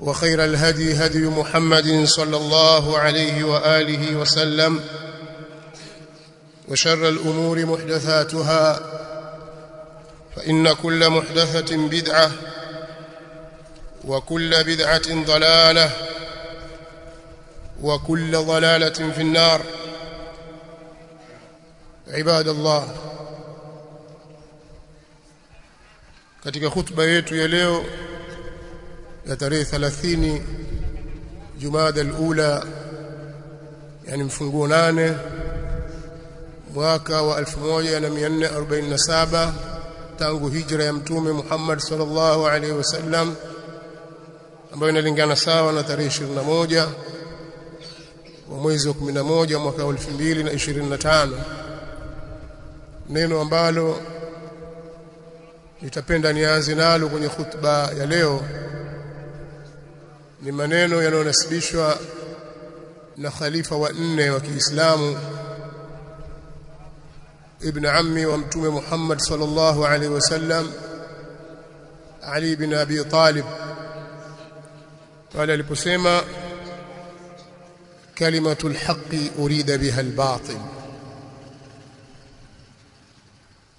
وخير الهدي هدي محمد صلى الله عليه وآله وسلم وشر الأمور محدثاتها فإن كل محدثة بدعة وكل بدعة ضلالة وكل ضلالة في النار. عباد الله khutba yetu ya leo ya tarehe 30 Jumada al-Ula yani mfunguo nane mwaka wa 1447 tangu hijra ya mtume Muhammad sallallahu alaihi wasallam ambayo inalingana sawa na tarehe 21 wa mwezi wa 11 mwaka wa 2025 neno ambalo nitapenda nianze nalo kwenye khutba ya leo ni maneno yanayonasibishwa na khalifa wa nne wa Kiislamu ibn ammi wa mtume Muhammad sallallahu alaihi wasallam Ali bin Abi Talib pale aliposema kalimatul haqqi urida biha albatil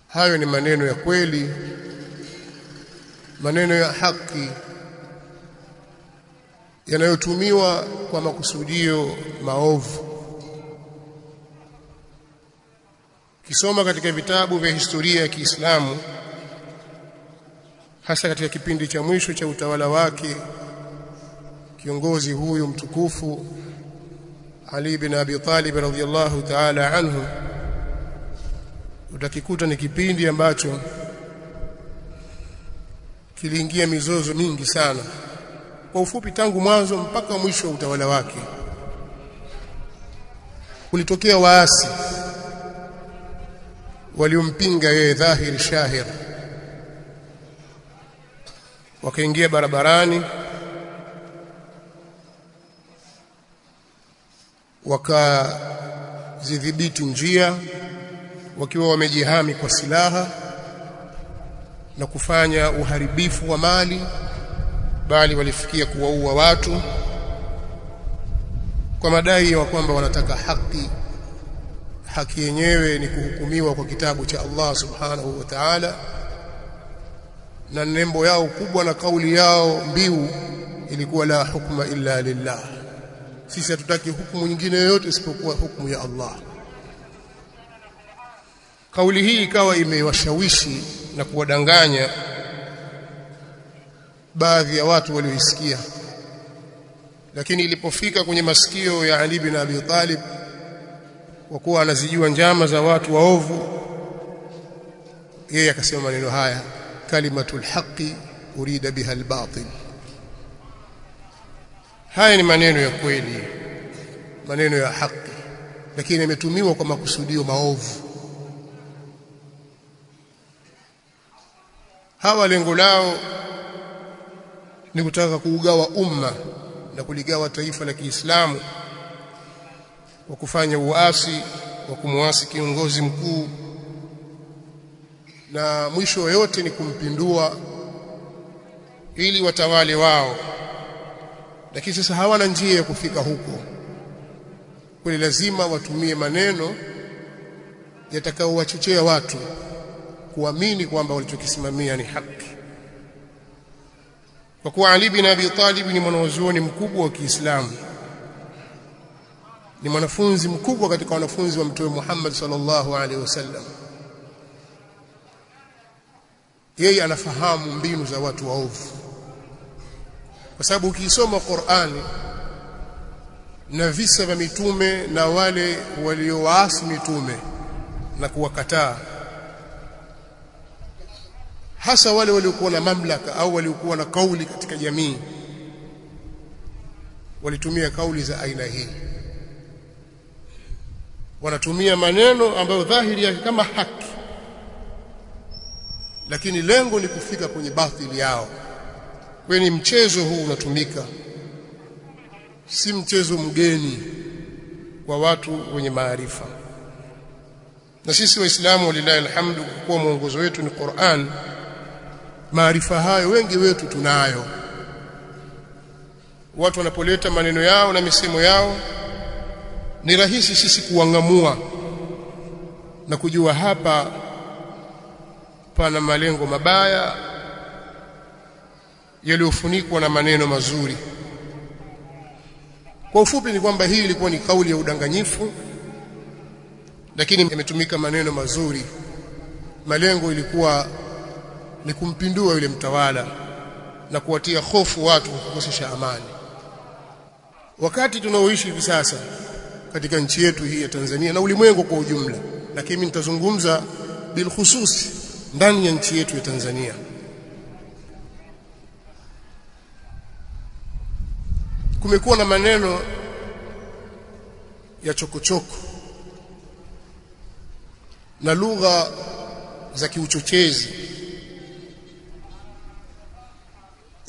hayo ni maneno ya kweli maneno ya haki yanayotumiwa kwa makusudio maovu. Kisoma katika vitabu vya historia ya Kiislamu hasa katika kipindi cha mwisho cha utawala wake kiongozi huyu mtukufu Ali bin Abi Talib radhiyallahu ta'ala anhu utakikuta ni kipindi ambacho kiliingia mizozo mingi sana kwa ufupi tangu mwanzo mpaka mwisho wa utawala wake kulitokea waasi waliompinga yeye dhahir shahir. Wakaingia barabarani wakazidhibiti njia wakiwa wamejihami kwa silaha na kufanya uharibifu wa mali bali walifikia kuwaua watu kwa madai ya kwamba wanataka haki. Haki yenyewe ni kuhukumiwa kwa kitabu cha Allah subhanahu wa ta'ala na nembo yao kubwa na kauli yao mbiu ilikuwa la hukma illa lillah. Sisi hatutaki hukumu nyingine yoyote isipokuwa hukumu ya Allah. Kauli hii ikawa imewashawishi na kuwadanganya baadhi ya watu walioisikia. Lakini ilipofika kwenye masikio ya Ali bin Abi Talib kwa kuwa anazijua njama za watu waovu yeye akasema maneno haya kalimatul haqqi urida biha albatil. Haya ni maneno ya kweli maneno ya haki lakini yametumiwa kwa makusudio maovu. Hawa lengo lao ni kutaka kuugawa umma na kuligawa taifa la Kiislamu kwa kufanya uasi wa kumwasi kiongozi mkuu. Na mwisho yote ni kumpindua ili watawale wao. Lakini sasa hawana njia ya kufika huko. Kwa lazima watumie maneno yatakaowachochea watu kuamini kwamba walichokisimamia ni haki kwa kuwa Ali bin Abi Talib ni mwanazuoni mkubwa wa Kiislamu ni mwanafunzi mkubwa katika wanafunzi wa Mtume Muhammad sallallahu alaihi wasallam. Yeye anafahamu mbinu za watu waovu. Kwa sababu ukisoma Qur'ani na visa vya mitume na wale waliowaasi mitume na kuwakataa hasa wale waliokuwa na mamlaka au waliokuwa na kauli katika jamii. Walitumia kauli za aina hii. Wanatumia maneno ambayo dhahiri yake kama haki. Lakini lengo ni kufika kwenye batili yao. Kweni mchezo huu unatumika. Si mchezo mgeni kwa watu wenye maarifa. Na sisi waislamu walilahi alhamdu kwa mwongozo wetu ni Qur'an maarifa hayo wengi wetu tunayo. Watu wanapoleta maneno yao na misemo yao ni rahisi sisi kuangamua na kujua hapa pana malengo mabaya yaliyofunikwa na maneno mazuri. Kwa ufupi ni kwamba hii ilikuwa ni kauli ya udanganyifu lakini imetumika maneno mazuri. Malengo ilikuwa ni kumpindua yule mtawala na kuwatia hofu watu kukosesha amani. Wakati tunaoishi hivi sasa katika nchi yetu hii ya Tanzania na ulimwengu kwa ujumla lakini nitazungumza bilkhususi ndani ya nchi yetu ya Tanzania. Kumekuwa na maneno ya chokochoko na lugha za kiuchochezi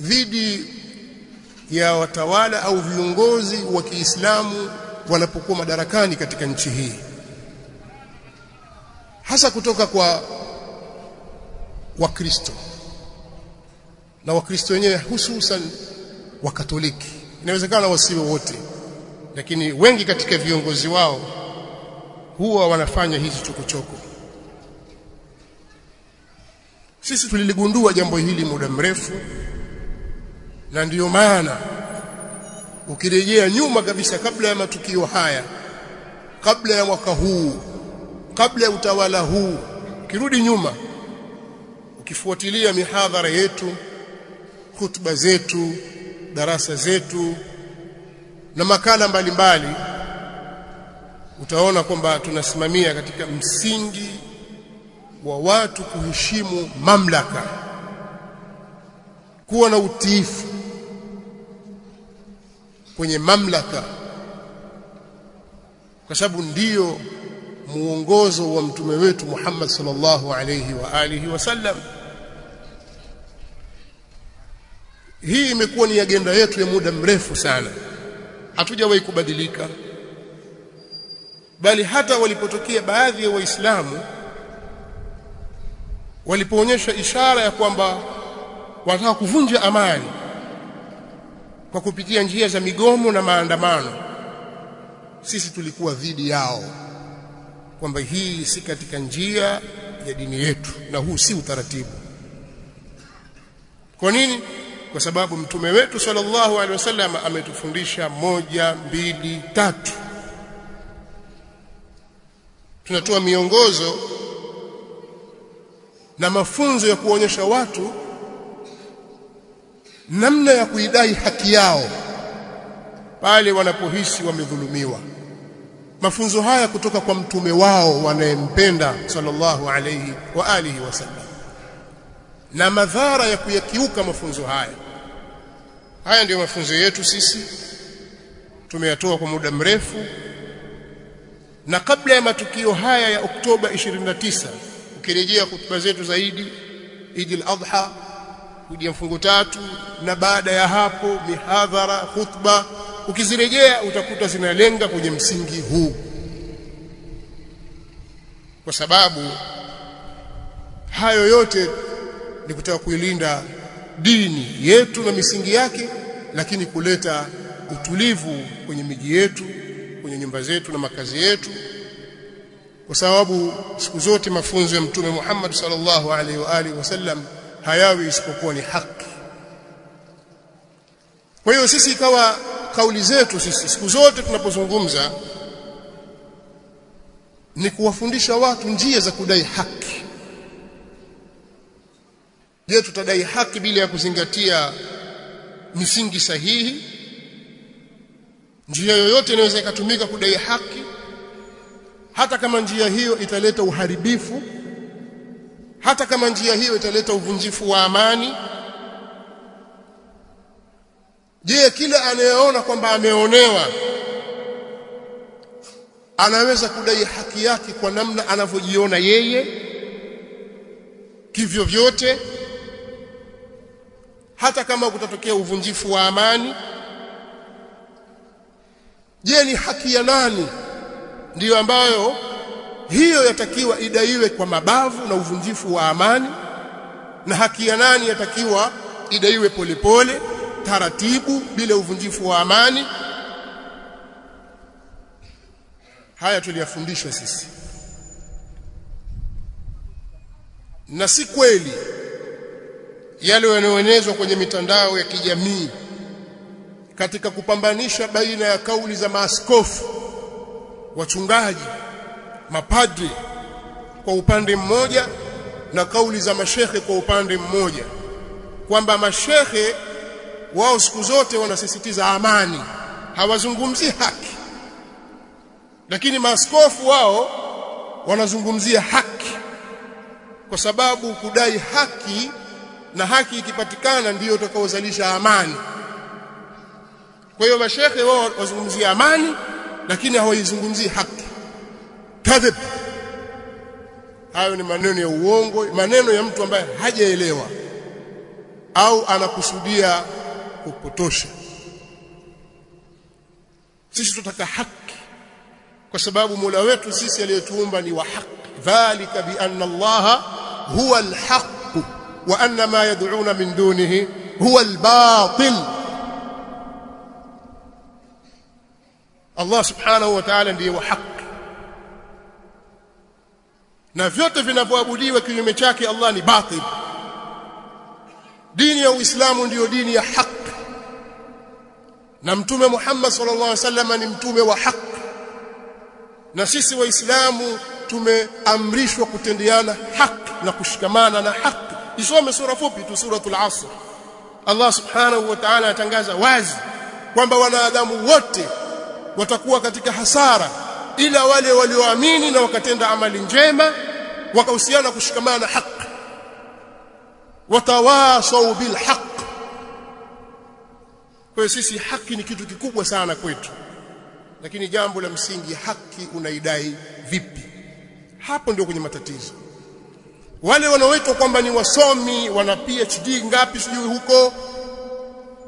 dhidi ya watawala au viongozi wa Kiislamu wanapokuwa madarakani katika nchi hii. Hasa kutoka kwa Wakristo. Na Wakristo wenyewe hususan wa Katoliki. Inawezekana wasiwe wote lakini wengi katika viongozi wao huwa wanafanya hizi chokochoko. Sisi tuliligundua jambo hili muda mrefu na ndiyo maana ukirejea nyuma kabisa kabla ya matukio haya kabla ya mwaka huu kabla ya utawala huu ukirudi nyuma ukifuatilia mihadhara yetu hutuba zetu darasa zetu na makala mbalimbali mbali, utaona kwamba tunasimamia katika msingi wa watu kuheshimu mamlaka kuwa na utiifu kwenye mamlaka. Kwa sababu ndiyo muongozo wa mtume wetu Muhammad sallallahu alayhi wa alihi wasallam hii imekuwa ni agenda yetu ya muda mrefu sana. Hatujawahi kubadilika. Bali hata walipotokea baadhi ya waislamu walipoonyesha ishara ya kwamba wanataka kuvunja amani kwa kupitia njia za migomo na maandamano. Sisi tulikuwa dhidi yao kwamba hii si katika njia ya dini yetu na huu si utaratibu. Kwa nini? Kwa sababu mtume wetu sallallahu alaihi wasallam ametufundisha moja mbili tatu. Tunatoa miongozo na mafunzo ya kuonyesha watu namna ya kuidai haki yao pale wanapohisi wamedhulumiwa. Mafunzo haya kutoka kwa mtume wao wanayempenda sallallahu alayhi wa alihi wasallam na madhara ya kuyakiuka mafunzo haya. Haya ndiyo mafunzo yetu sisi. Tumeyatoa kwa muda mrefu. Na kabla ya matukio haya ya Oktoba 29 ukirejea hutuba zetu zaidi Eid al-Adha kuja mfungo tatu na baada ya hapo mihadhara khutba ukizirejea utakuta zinalenga kwenye msingi huu. Kwa sababu hayo yote ni kutaka kuilinda dini yetu na misingi yake lakini kuleta utulivu kwenye miji yetu kwenye nyumba zetu na makazi yetu. Kwa sababu siku zote mafunzo ya mtume Muhammad sallallahu alaihi wa alihi wasallam hayawi isipokuwa ni haki. Kwa hiyo sisi ikawa kauli zetu sisi siku zote tunapozungumza ni kuwafundisha watu njia za kudai haki. Je tutadai haki bila ya kuzingatia misingi sahihi? Njia yoyote inaweza ikatumika kudai haki? Hata kama njia hiyo italeta uharibifu hata kama njia hiyo italeta uvunjifu wa amani je kila anayeona kwamba ameonewa anaweza kudai haki yake kwa namna anavyojiona yeye kivyo vyote? Hata kama kutatokea uvunjifu wa amani je ni haki ya nani? Ndiyo ambayo hiyo yatakiwa idaiwe kwa mabavu na uvunjifu wa amani na haki ya nani yatakiwa idaiwe polepole taratibu bila uvunjifu wa amani. Haya tuliyafundishwa sisi. Na si kweli yale yanayoenezwa kwenye mitandao ya kijamii katika kupambanisha baina ya kauli za maaskofu wachungaji mapadri kwa upande mmoja na kauli za mashehe kwa upande mmoja kwamba mashehe wao siku zote wanasisitiza amani hawazungumzii haki lakini maaskofu wao wanazungumzia haki kwa sababu kudai haki na haki ikipatikana ndiyo utakaozalisha amani. Kwa hiyo mashehe wao wazungumzia amani lakini hawaizungumzii haki kadhib. Hayo ni maneno ya uongo maneno ya mtu ambaye hajaelewa au anakusudia kupotosha. Sisi tutaka haki kwa sababu Mola wetu sisi aliyetuumba ni wa haki. Dhalika bi anna Allah huwa al-haq wa anna ma yad'una min dunihi huwa al-batil. Allah subhanahu wa ta'ala ndiye wa haki na vyote vinavyoabudiwa kinyume chake Allah ni batil. Dini ya Uislamu ndiyo dini ya haki na mtume Muhammad sallallahu alaihi wasallam ni mtume wa haki na sisi waislamu tumeamrishwa kutendeana haki na kushikamana na haki isome sura fupi tu suratul asr. Allah subhanahu wa ta'ala atangaza wazi kwamba wanadamu wote watakuwa katika hasara ila wale walioamini na wakatenda amali njema wakahusiana kushikamana na haki. Watawasau bilhaq. Kwa sisi haki ni kitu kikubwa sana kwetu lakini jambo la msingi haki unaidai vipi? Hapo ndio kwenye matatizo. Wale wanaoitwa kwamba ni wasomi wana PhD ngapi sijui huko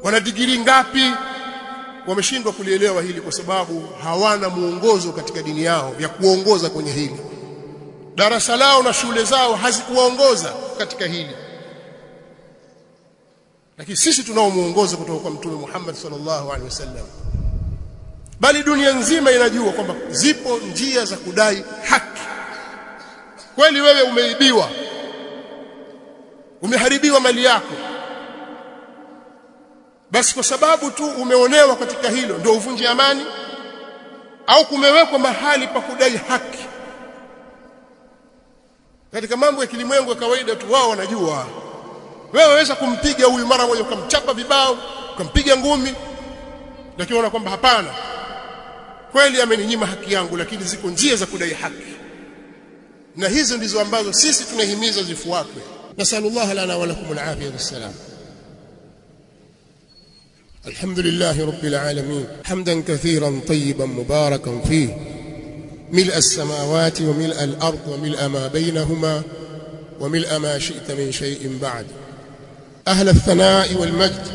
wana degree ngapi wameshindwa kulielewa hili kwa sababu hawana muongozo katika dini yao ya kuongoza kwenye hili. Darasa lao na shule zao hazikuwaongoza katika hili. Lakini sisi tunao muongozo kutoka kwa mtume Muhammad sallallahu alaihi wasallam. Bali dunia nzima inajua kwamba zipo njia za kudai haki. Kweli wewe umeibiwa. Umeharibiwa mali yako basi kwa sababu tu umeonewa katika hilo ndio uvunje amani? Au kumewekwa mahali pa kudai haki? Katika mambo ya kilimwengu ya kawaida tu wao wanajua. Wewe waweza kumpiga huyu mara moja ukamchapa vibao ukampiga ngumi lakini unaona kwamba hapana. Kweli ameninyima haki yangu lakini ziko njia za kudai haki. Na hizo ndizo ambazo sisi tunahimiza zifuatwe. Nasallallahu lana wa lakum wassalam الحمد لله رب العالمين حمدا كثيرا طيبا مباركا فيه. ملء السماوات وملء الأرض وملء ما بينهما وملء ما شئت من شيء بعد. أهل الثناء والمجد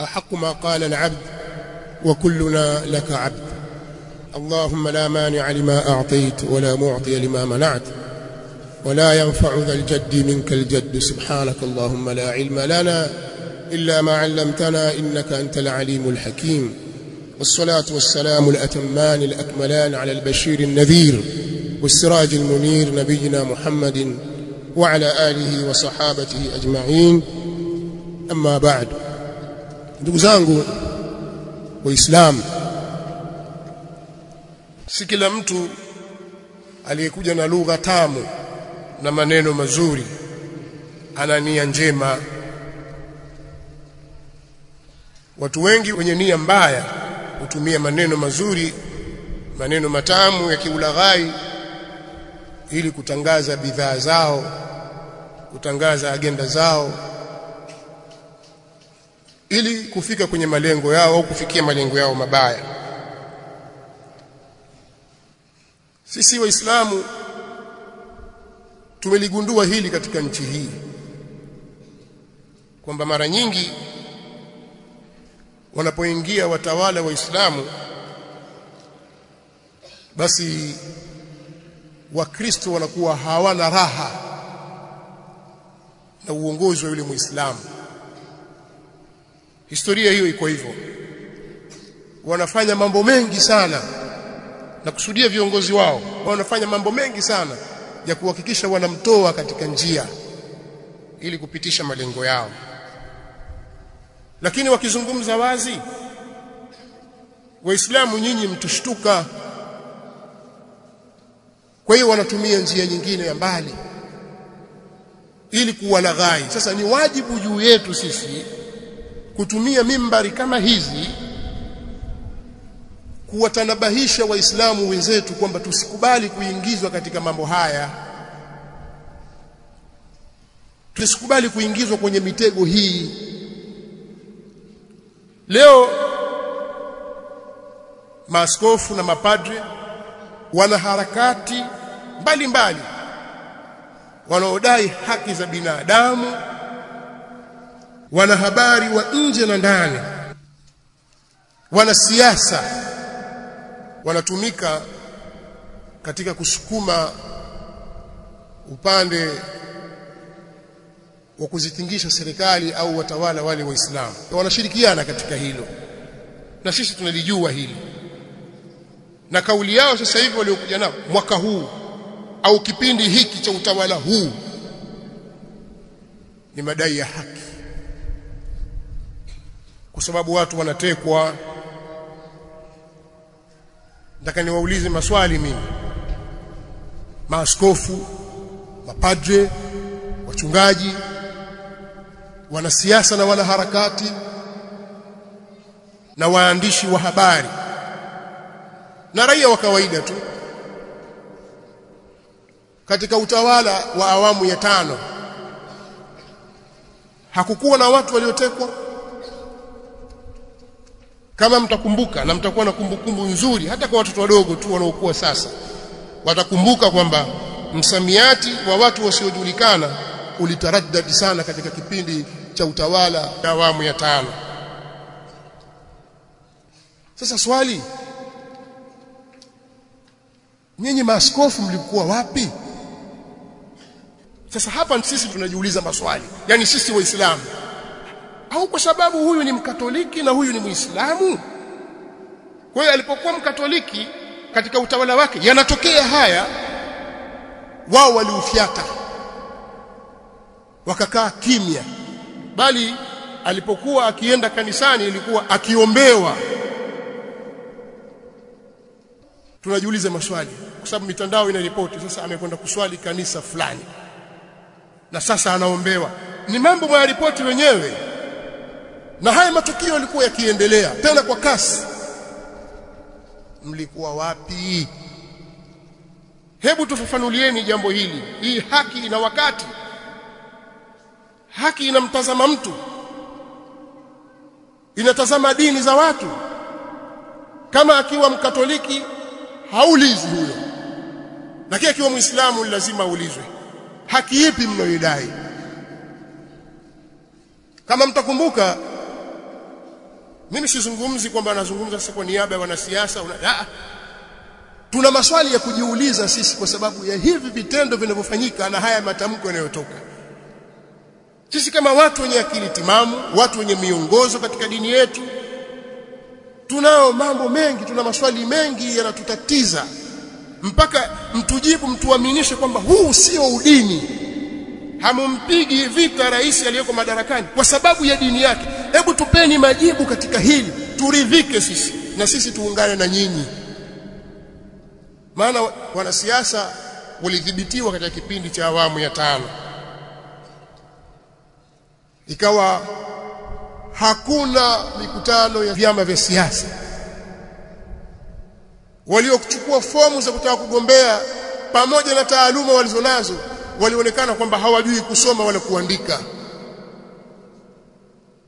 أحق ما قال العبد وكلنا لك عبد. اللهم لا مانع لما أعطيت ولا معطي لما منعت ولا ينفع ذا الجد منك الجد. سبحانك اللهم لا علم لنا إلا ما علمتنا إنك أنت العليم الحكيم والصلاة والسلام الأتمان الأكملان على البشير النذير والسراج المنير نبينا محمد وعلى آله وصحابته أجمعين أما بعد ndugu zangu waislamu si kila mtu aliyekuja na lugha tamu na maneno mazuri ana nia njema watu wengi wenye nia mbaya hutumia maneno mazuri maneno matamu ya kiulaghai ili kutangaza bidhaa zao kutangaza agenda zao ili kufika kwenye malengo yao au kufikia malengo yao mabaya. Sisi waislamu tumeligundua hili katika nchi hii kwamba mara nyingi wanapoingia watawala waislamu basi wakristo wanakuwa hawana raha na uongozi wa yule muislamu. Historia hiyo iko hivyo. Wanafanya mambo mengi sana na kusudia viongozi wao wanafanya mambo mengi sana ya kuhakikisha wanamtoa katika njia ili kupitisha malengo yao lakini wakizungumza wazi waislamu nyinyi mtushtuka. Kwa hiyo wanatumia njia nyingine ya mbali ili kuwalaghai. Sasa ni wajibu juu yetu sisi kutumia mimbari kama hizi kuwatanabahisha waislamu wenzetu kwamba tusikubali kuingizwa katika mambo haya. Tusikubali kuingizwa kwenye mitego hii leo maskofu na mapadre wana harakati mbalimbali wanaodai haki za binadamu wanahabari wa nje na ndani wanasiasa wanatumika katika kusukuma upande wa kuzitingisha serikali au watawala wale waislamu. Wanashirikiana katika hilo. Na sisi tunalijua hili na kauli yao sasa hivi waliokuja nao mwaka huu au kipindi hiki cha utawala huu ni madai ya haki. Kwa sababu watu wanatekwa. Nataka niwaulize maswali mimi. Maaskofu mapadre wachungaji wanasiasa na wanaharakati na waandishi wa habari na raia wa kawaida tu. Katika utawala wa awamu ya tano hakukuwa na watu waliotekwa. Kama mtakumbuka na mtakuwa na kumbukumbu nzuri hata kwa watoto wadogo tu wanaokuwa sasa watakumbuka kwamba msamiati wa watu wasiojulikana ulitaraddadi sana katika kipindi cha utawala. Wa awamu ya tano. Sasa swali nyinyi maaskofu mlikuwa wapi? Sasa hapa sisi tunajiuliza maswali yani sisi waislamu. Au kwa sababu huyu ni mkatoliki na huyu ni muislamu? Kwa hiyo alipokuwa mkatoliki katika utawala wake yanatokea haya wao waliufyata wakakaa kimya bali alipokuwa akienda kanisani ilikuwa akiombewa. Tunajiuliza maswali kwa sababu mitandao ina ripoti sasa amekwenda kuswali kanisa fulani na sasa anaombewa. Ni mambo mwaripoti wenyewe. Na haya matukio yalikuwa yakiendelea tena kwa kasi. Mlikuwa wapi? Hebu tufafanulieni jambo hili. Hii haki ina wakati haki inamtazama mtu. Inatazama dini za watu. Kama akiwa mkatoliki haulizi huyo lakini akiwa muislamu lazima aulizwe. Haki ipi mnayoidai? Kama mtakumbuka mimi sizungumzi kwamba nazungumza sasa kwa niaba ya wanasiasa una, tuna maswali ya kujiuliza sisi kwa sababu ya hivi vitendo vinavyofanyika na haya matamko yanayotoka sisi kama watu wenye akili timamu watu wenye miongozo katika dini yetu tunao mambo mengi tuna maswali mengi yanatutatiza. Mpaka mtujibu mtuaminishe kwamba huu sio udini. Hamumpigi vita rais aliyeko madarakani kwa sababu ya dini yake. Hebu tupeni majibu katika hili turidhike sisi na sisi tuungane na nyinyi. Maana wanasiasa walidhibitiwa katika kipindi cha awamu ya tano ikawa hakuna mikutano ya vyama vya siasa. Waliochukua fomu za kutaka kugombea pamoja na taaluma walizonazo walionekana kwamba hawajui kusoma wala kuandika.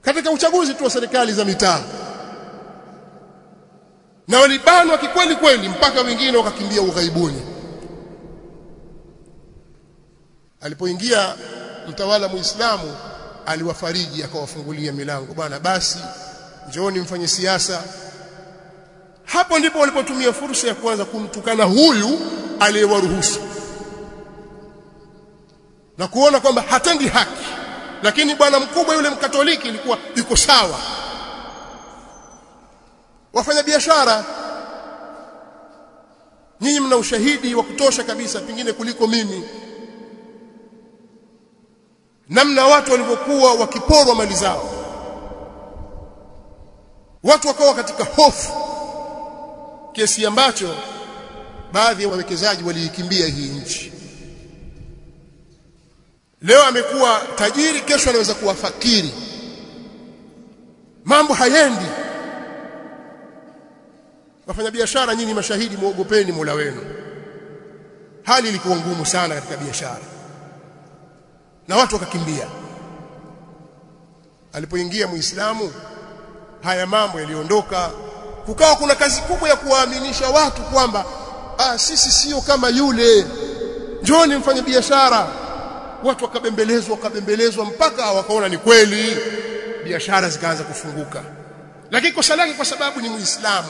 Katika uchaguzi tu wa serikali za mitaa na walibanwa kikweli kweli mpaka wengine wakakimbia ughaibuni. Alipoingia mtawala muislamu aliwafariji akawafungulia milango. Bwana basi njooni mfanye siasa. Hapo ndipo walipotumia fursa ya kuanza kumtukana huyu aliyewaruhusu. Na kuona kwamba hatendi haki. Lakini bwana mkubwa yule mkatoliki ilikuwa yuko sawa. Wafanya biashara nyinyi mna ushahidi wa kutosha kabisa pengine kuliko mimi namna watu walivyokuwa wakiporwa mali zao. Watu wakawa katika hofu kiasi ambacho baadhi ya wawekezaji waliikimbia hii nchi. Leo amekuwa tajiri kesho anaweza kuwa fakiri. Mambo hayendi. Wafanyabiashara nyinyi mashahidi muogopeni Mola wenu. Hali ilikuwa ngumu sana katika biashara na watu wakakimbia. Alipoingia muislamu haya mambo yaliondoka. Kukawa kuna kazi kubwa ya kuwaaminisha watu kwamba ah, sisi sio kama yule. Njoni mfanye biashara. Watu wakabembelezwa wakabembelezwa mpaka wakaona ni kweli. Biashara zikaanza kufunguka. Lakini kosa lake kwa sababu ni muislamu.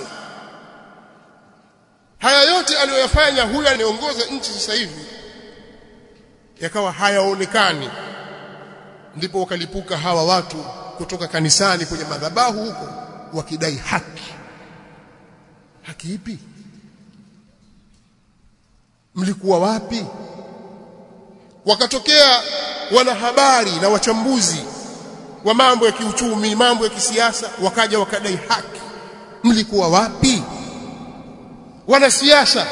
Haya yote aliyoyafanya huyu anayeongoza nchi sasa hivi yakawa hayaonekani. Ndipo wakalipuka hawa watu kutoka kanisani kwenye madhabahu huko wakidai haki. Haki ipi? Mlikuwa wapi? Wakatokea wanahabari na wachambuzi wa mambo ya kiuchumi mambo ya kisiasa wakaja wakadai haki. Mlikuwa wapi? Wanasiasa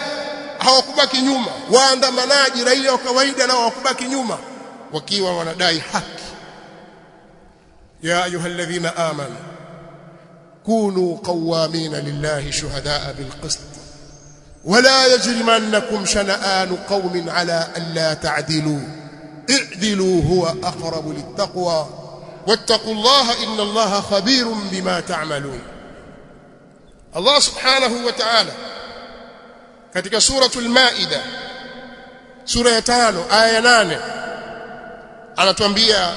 hawakubaki nyuma waandamanaji raia wa kawaida nao hawakubaki nyuma wakiwa wanadai haki ya ayyuhalladhina amanu kunu qawamina lillahi shuhadaa bilqist ولا يجرمنكم شنآن قوم على ألا تعدلوا اعدلوا هو أقرب للتقوى واتقوا الله إن الله خبير بما تعملون الله سبحانه وتعالى katika suratul maida sura ya tano aya ya nane anatuambia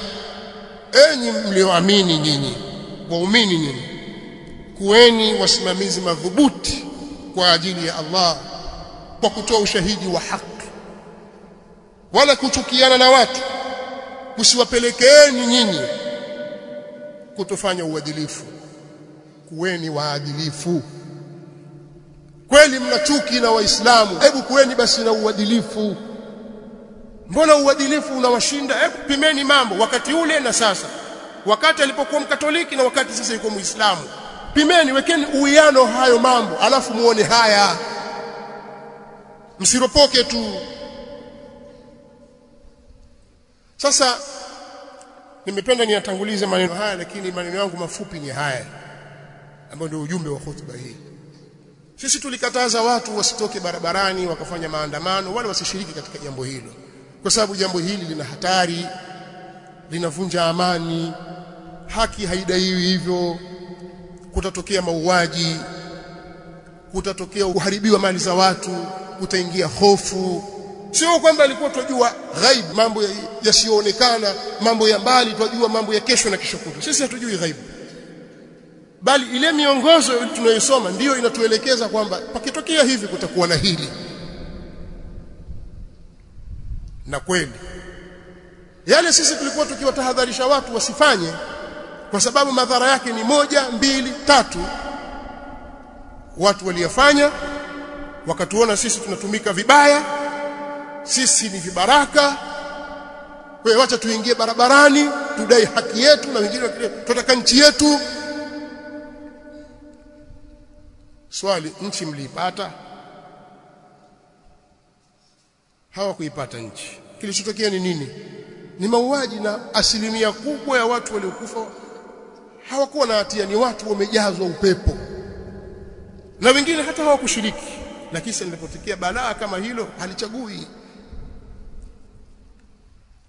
enyi mlioamini nyinyi waumini nyinyi kuweni wasimamizi madhubuti kwa ajili ya Allah kwa kutoa ushahidi wa haki wala kuchukiana na watu kusiwapelekeeni nyinyi kutofanya uadilifu. Kuweni waadilifu kweli mna chuki na waislamu. Hebu kuweni basi na uadilifu. Mbona uadilifu unawashinda? Hebu pimeni mambo wakati ule na sasa. Wakati alipokuwa mkatoliki na wakati sasa yuko muislamu. Pimeni wekeni uwiano hayo mambo alafu muone haya. Msiropoke tu. Sasa nimependa niyatangulize maneno haya lakini maneno yangu mafupi ni haya ambayo ndio ujumbe wa hotuba hii sisi tulikataza watu wasitoke barabarani wakafanya maandamano wala wasishiriki katika jambo hilo. Kwa sababu jambo hili lina hatari linavunja amani. Haki haidaiwi hivyo. Kutatokea mauaji kutatokea uharibiwa mali za watu kutaingia hofu. Sio kwamba alikuwa tunajua ghaibu mambo yasiyoonekana mambo ya mbali tunajua mambo ya kesho na kesho kutwa. Sisi hatujui ghaib bali ile miongozo tunayosoma ndiyo inatuelekeza kwamba pakitokea hivi kutakuwa na hili. Na kweli yale sisi tulikuwa tukiwatahadharisha watu wasifanye kwa sababu madhara yake ni moja mbili tatu. Watu waliyafanya wakatuona sisi tunatumika vibaya sisi ni vibaraka. Hiyo wacha tuingie barabarani tudai haki yetu na wengine tutaka nchi yetu swali nchi mliipata? Hawakuipata nchi. Kilichotokea ni nini? Ni mauaji na asilimia kubwa ya watu waliokufa hawakuwa na hatia ni watu wamejazwa upepo. Na wengine hata hawakushiriki. Na lakini linapotokea balaa kama hilo halichagui.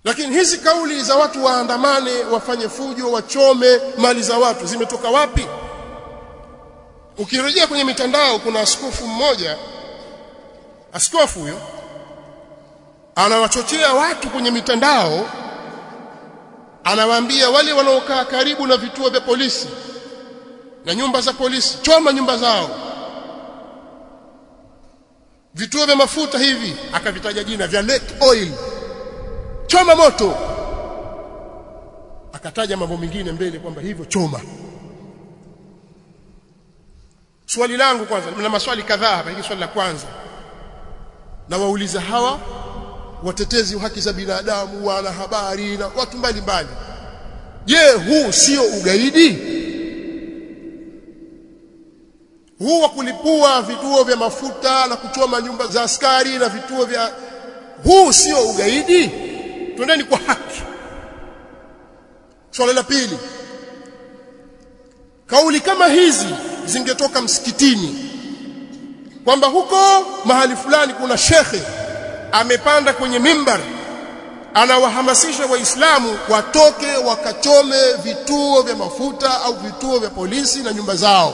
Lakini hizi kauli za watu waandamane wafanye fujo wachome mali za watu zimetoka wapi ukirejea kwenye mitandao kuna askofu mmoja askofu huyo anawachochea watu kwenye mitandao anawaambia wale wanaokaa karibu na vituo vya polisi na nyumba za polisi choma nyumba zao. Vituo vya mafuta hivi akavitaja jina vya Lake Oil. Choma moto. Akataja mambo mengine mbele kwamba hivyo choma swali langu kwanza na maswali kadhaa hapa swali la kwanza. Nawauliza hawa watetezi wa haki za binadamu wana habari na watu mbalimbali. Je huu sio ugaidi? Huu wa kulipua vituo vya mafuta na kuchoma nyumba za askari na vituo vya huu sio ugaidi? Twendeni kwa haki. Swali la pili kauli kama hizi zingetoka msikitini. Kwamba huko mahali fulani kuna shekhe amepanda kwenye mimbar anawahamasisha waislamu watoke wakachome vituo vya mafuta au vituo vya polisi na nyumba zao.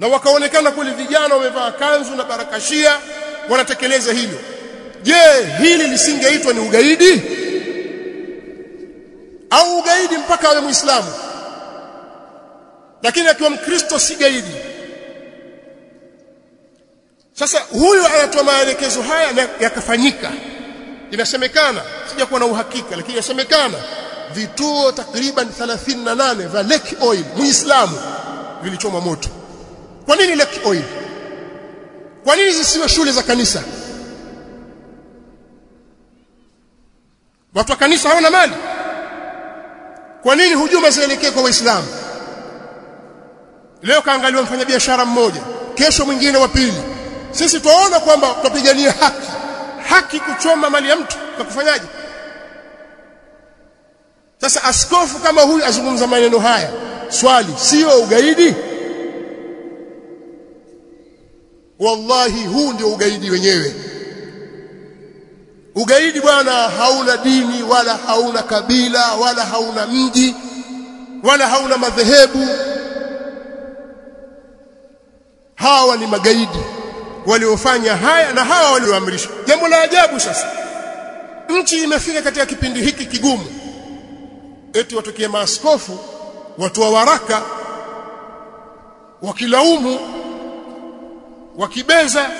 Na wakaonekana kule vijana wamevaa kanzu na barakashia wanatekeleza hilo. Je hili lisingeitwa ni ugaidi? Au ugaidi mpaka awe muislamu lakini akiwa mkristo si gaidi. Sasa huyu anatoa maelekezo haya yakafanyika. Inasemekana sijakuwa na uhakika lakini inasemekana vituo takriban 38 vya Lake Oil muislamu vilichoma moto. Kwa nini Lake Oil? Kwa nini zisiwe shule za kanisa? Watu wa kanisa hawana mali. Kwa nini hujuma zielekee kwa waislamu leo kaangaliwa mfanya biashara mmoja kesho mwingine wa pili. Sisi tuona kwamba tupigania haki haki kuchoma mali ya mtu na kufanyaje? Sasa askofu kama huyu azungumza maneno haya. Swali sio ugaidi? Wallahi huu ndio ugaidi wenyewe. Ugaidi bwana hauna dini wala hauna kabila wala hauna mji wala hauna madhehebu hawa ni magaidi waliofanya haya na hawa walioamrishwa jambo la ajabu sasa. Nchi imefika katika kipindi hiki kigumu. Eti watokee maaskofu watoa waraka wakilaumu wakibeza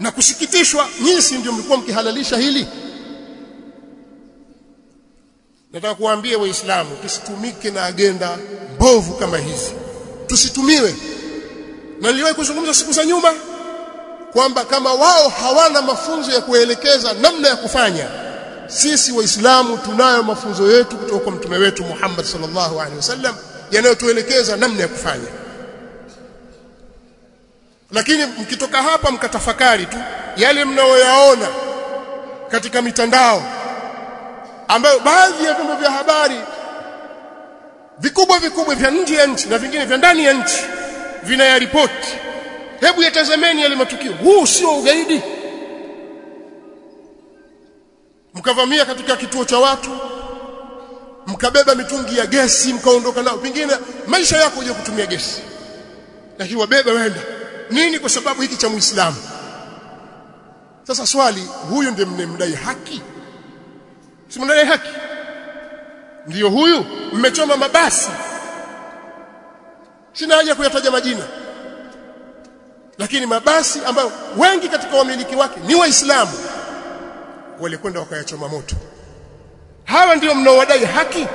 na kusikitishwa. Nyinyi ndio mlikuwa mkihalalisha hili? Nataka kuwaambia waislamu tusitumike na agenda mbovu kama hizi. Tusitumiwe na niliwahi kuzungumza siku za nyuma kwamba kama wao hawana mafunzo ya kuelekeza namna ya kufanya sisi waislamu tunayo mafunzo yetu kutoka kwa mtume wetu Muhammad sallallahu alaihi wasallam yanayotuelekeza namna ya kufanya. Lakini mkitoka hapa mkatafakari tu yale mnayoyaona katika mitandao ambayo baadhi ya vyombo vya habari vikubwa vikubwa vya nje ya nchi na vingine vya ndani ya nchi vinayaripoti. Hebu yatazameni yale matukio. Huu sio ugaidi. Mkavamia katika kituo cha watu mkabeba mitungi ya gesi mkaondoka nao. Pengine maisha yako je kutumia gesi. Lakini wabeba wenda. Nini kwa sababu hiki cha muislamu? Sasa swali huyu ndiye mnemdai haki? Simnadai haki? Ndiyo huyu? Mmechoma mabasi sina haja kuyataja majina. Lakini mabasi ambayo wengi katika wamiliki wake ni waislamu walikwenda wakayachoma moto. Hawa ndio mnaowadai haki?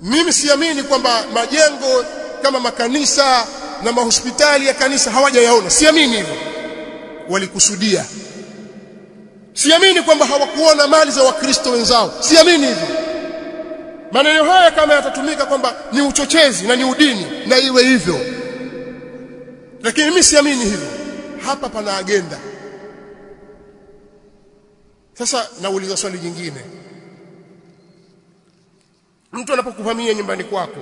Mimi siamini kwamba majengo kama makanisa na mahospitali ya kanisa hawajayaona. Siamini hivyo. Walikusudia. Siamini kwamba hawakuona mali za wakristo wenzao. Siamini hivyo maneno haya kama yatatumika kwamba ni uchochezi na ni udini na iwe hivyo. Lakini mimi siamini hivyo. Hapa pana agenda. Sasa nauliza swali jingine. Mtu anapokuvamia nyumbani kwako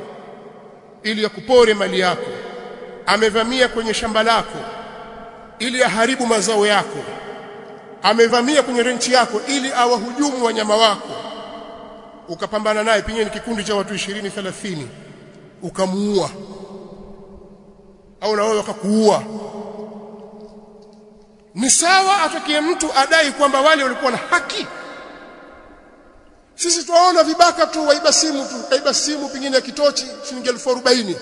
ili akupore mali yako amevamia kwenye shamba lako ili aharibu mazao yako amevamia kwenye renchi yako ili awahujumu wanyama wako ukapambana naye pengine ni kikundi cha watu 20 30 ukamuua. Au na wewe wakakuua. Ni sawa atakie mtu adai kwamba wale walikuwa na haki. Sisi tuwaona vibaka tu waiba simu tu waiba simu pengine ya kitochi shilingi 1040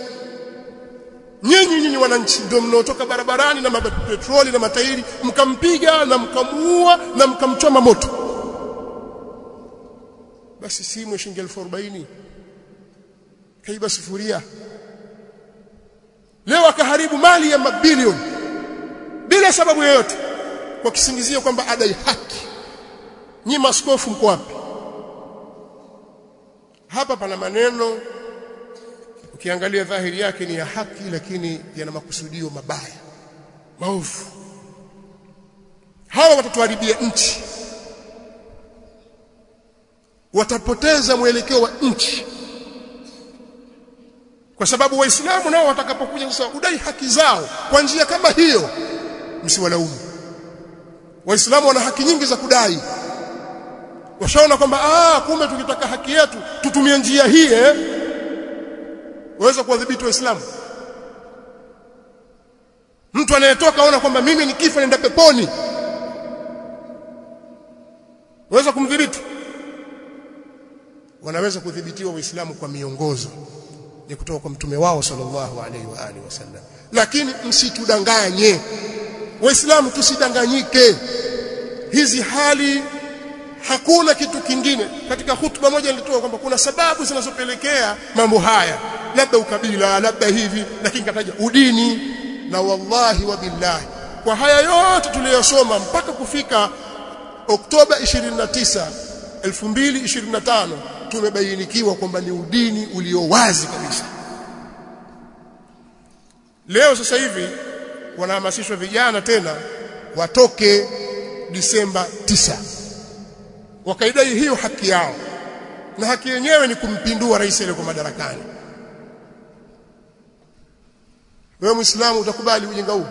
nyinyi nyinyi wananchi ndio mnaotoka barabarani na mapetroli na matairi mkampiga na mkamuua na mkamchoma moto basi simu shilingi 1040 kaiba sufuria. Leo akaharibu mali ya mabilioni. Bila sababu yoyote. Kwa kisingizio kwamba adai haki. Nyi maskofu mko wapi? Hapa pana maneno. Ukiangalia dhahiri yake ni ya haki lakini yana makusudio mabaya. Maovu. Hawa watatuharibia nchi watapoteza mwelekeo wa nchi. Kwa sababu waislamu nao watakapokuja sasa udai haki zao kwa njia kama hiyo msiwalaumu. Waislamu wana haki nyingi za kudai. Washaona kwamba ah kumbe tukitaka haki yetu tutumie njia hii eh? Waweza kuadhibiti waislamu? Mtu anayetoka aona kwamba mimi nikifa nenda peponi. Waweza kumdhibiti wanaweza kudhibitiwa waislamu kwa miongozo. Ni kutoka kwa mtume wao sallallahu alaihi wa alihi wasallam. Lakini msitudanganye. Waislamu tusidanganyike. Hizi hali hakuna kitu kingine. Katika hutuba moja nilitoa kwamba kuna sababu zinazopelekea mambo haya. Labda ukabila labda hivi lakini kataja udini. Na wallahi wa billahi. Kwa haya yote tuliyosoma mpaka kufika Oktoba 29 2025 tumebainikiwa kwamba ni udini ulio wazi kabisa. Leo sasa hivi wanahamasishwa vijana tena watoke Disemba 9 wakaidai hiyo haki yao. Na haki yenyewe ni kumpindua rais aliyeko madarakani. Wewe muislamu utakubali ujinga huu?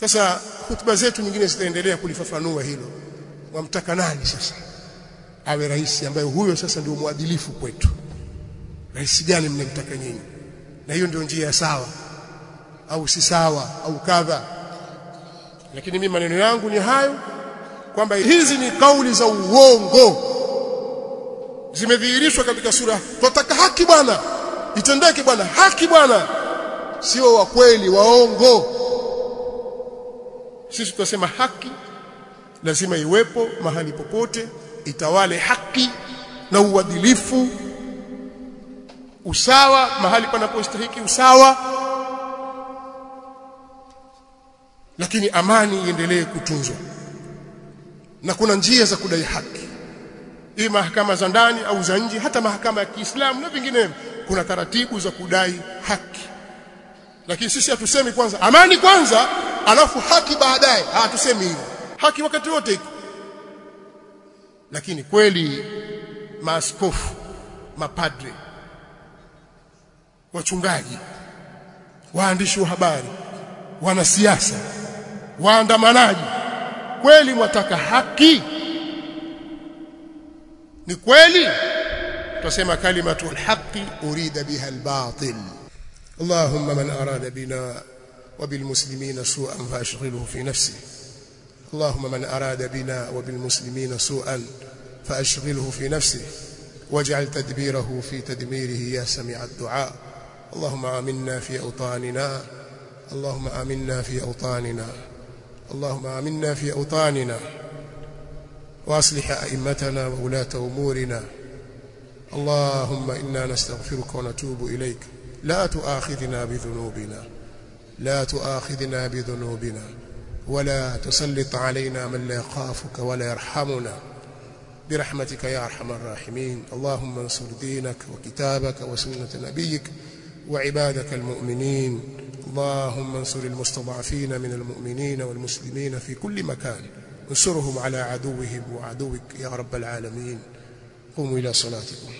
Sasa hutuba zetu nyingine zitaendelea kulifafanua hilo. Wamtaka nani sasa awe rais ambaye huyo sasa ndio mwadilifu kwetu. Rais gani mnamtaka nyinyi? Na hiyo ndio njia sawa au si sawa au kadha? Lakini mimi maneno yangu ni hayo kwamba hizi ni kauli za uongo. Zimedhihirishwa katika sura. Tunataka haki bwana. Itendeke bwana. Haki bwana. Sio wa kweli waongo. Sisi tunasema haki. Lazima iwepo mahali popote itawale haki na uadilifu usawa mahali panapostahiki usawa lakini amani iendelee kutunzwa. Na kuna njia za kudai haki. Hii mahakama za ndani au za nje hata mahakama ya Kiislamu na vinginevyo kuna taratibu za kudai haki. Lakini sisi hatusemi kwanza amani kwanza alafu haki baadaye. Hatusemi hivyo. Haki wakati wote iko lakini kweli maaskofu mapadre wachungaji waandishi wa habari wanasiasa waandamanaji kweli mwataka haki ni kweli tusema kalimatu alhaqi urida biha albatil اللهم من أراد بنا وبالمسلمين سوءا فأشغله في نفسه اللهم من أراد بنا وبالمسلمين سوءا فأشغله في نفسه واجعل تدبيره في تدميره يا سميع الدعاء. اللهم آمنا في أوطاننا اللهم آمنا في أوطاننا اللهم آمنا في أوطاننا وأصلح أئمتنا وولاة أمورنا. اللهم إنا نستغفرك ونتوب إليك. لا تؤاخذنا بذنوبنا لا تؤاخذنا بذنوبنا. ولا تسلط علينا من لا يخافك ولا يرحمنا. برحمتك يا أرحم الراحمين. اللهم انصر دينك وكتابك وسنة نبيك وعبادك المؤمنين. اللهم انصر المستضعفين من المؤمنين والمسلمين في كل مكان. انصرهم على عدوهم وعدوك يا رب العالمين. قوموا إلى صلاتكم.